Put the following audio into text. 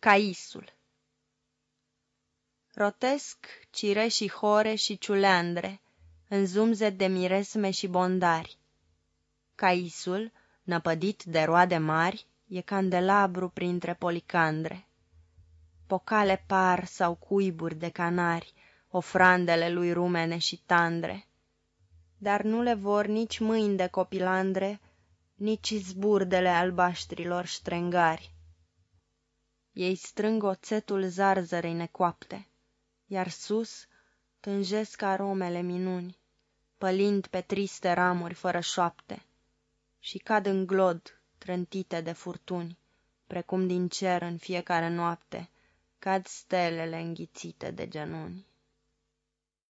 Caisul Rotesc cireșii hore și ciuleandre În zumzet de miresme și bondari. Caisul, năpădit de roade mari, E candelabru printre policandre. Pocale par sau cuiburi de canari, Ofrandele lui rumene și tandre, Dar nu le vor nici mâini de copilandre, Nici zburdele albaștrilor ștrengari. Ei strâng oțetul zarzărei necoapte, Iar sus tânjesc aromele minuni, Pălind pe triste ramuri fără șoapte, Și cad în glod trântite de furtuni, Precum din cer în fiecare noapte Cad stelele înghițite de genuni.